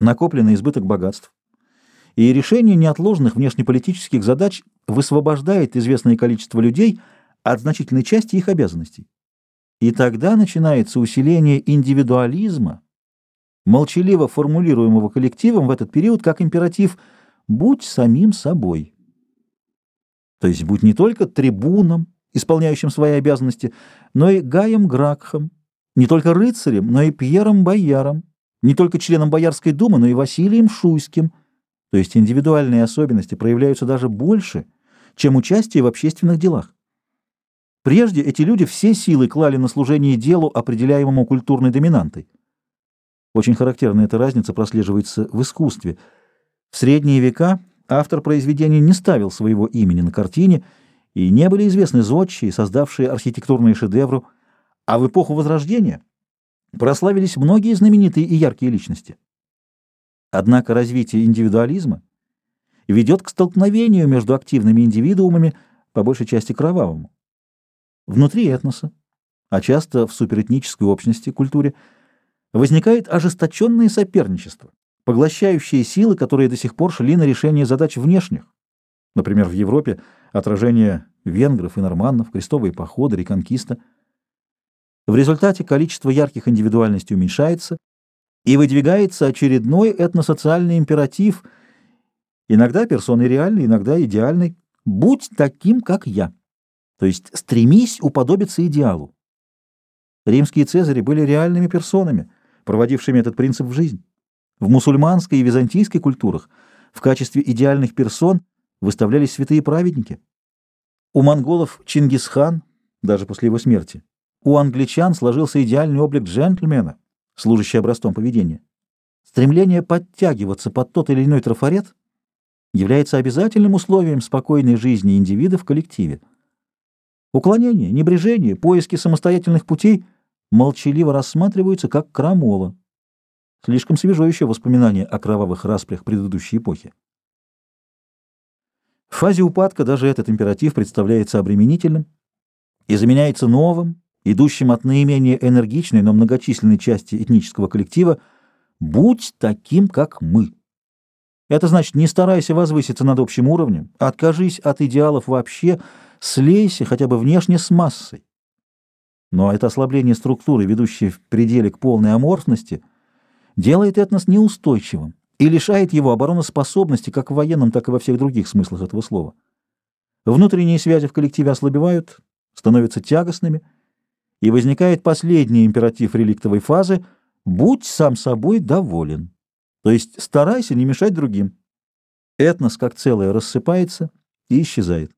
накопленный избыток богатств, и решение неотложных внешнеполитических задач высвобождает известное количество людей от значительной части их обязанностей. И тогда начинается усиление индивидуализма, молчаливо формулируемого коллективом в этот период как императив «будь самим собой». То есть будь не только трибуном, исполняющим свои обязанности, но и Гаем Гракхом, не только рыцарем, но и Пьером Бояром, не только членом Боярской думы, но и Василием Шуйским. То есть индивидуальные особенности проявляются даже больше, чем участие в общественных делах. Прежде эти люди все силы клали на служение делу, определяемому культурной доминантой. Очень характерна эта разница прослеживается в искусстве. В средние века автор произведения не ставил своего имени на картине, и не были известны зодчие, создавшие архитектурные шедевры, а в эпоху Возрождения прославились многие знаменитые и яркие личности. Однако развитие индивидуализма ведет к столкновению между активными индивидуумами, по большей части кровавому. Внутри этноса, а часто в суперэтнической общности, культуре, возникает ожесточенное соперничество, поглощающие силы, которые до сих пор шли на решение задач внешних. Например, в Европе отражение венгров и норманнов, крестовые походы, реконкиста – в результате количество ярких индивидуальностей уменьшается, и выдвигается очередной этносоциальный императив, иногда персоной реальной, иногда идеальной, «будь таким, как я», то есть стремись уподобиться идеалу. Римские цезари были реальными персонами, проводившими этот принцип в жизнь. В мусульманской и византийской культурах в качестве идеальных персон выставлялись святые праведники. У монголов Чингисхан, даже после его смерти, у англичан сложился идеальный облик джентльмена, служащий образцом поведения. Стремление подтягиваться под тот или иной трафарет является обязательным условием спокойной жизни индивида в коллективе. Уклонение, небрежение, поиски самостоятельных путей молчаливо рассматриваются как крамола. Слишком свежо еще воспоминание о кровавых распрях предыдущей эпохи. В фазе упадка даже этот императив представляется обременительным и заменяется новым, идущим от наименее энергичной, но многочисленной части этнического коллектива, будь таким, как мы. Это значит, не старайся возвыситься над общим уровнем, откажись от идеалов вообще, слейся хотя бы внешне с массой. Но это ослабление структуры, ведущее в пределе к полной аморфности, делает этнос неустойчивым и лишает его обороноспособности как в военном, так и во всех других смыслах этого слова. Внутренние связи в коллективе ослабевают, становятся тягостными – и возникает последний императив реликтовой фазы «будь сам собой доволен», то есть старайся не мешать другим. Этнос как целое рассыпается и исчезает.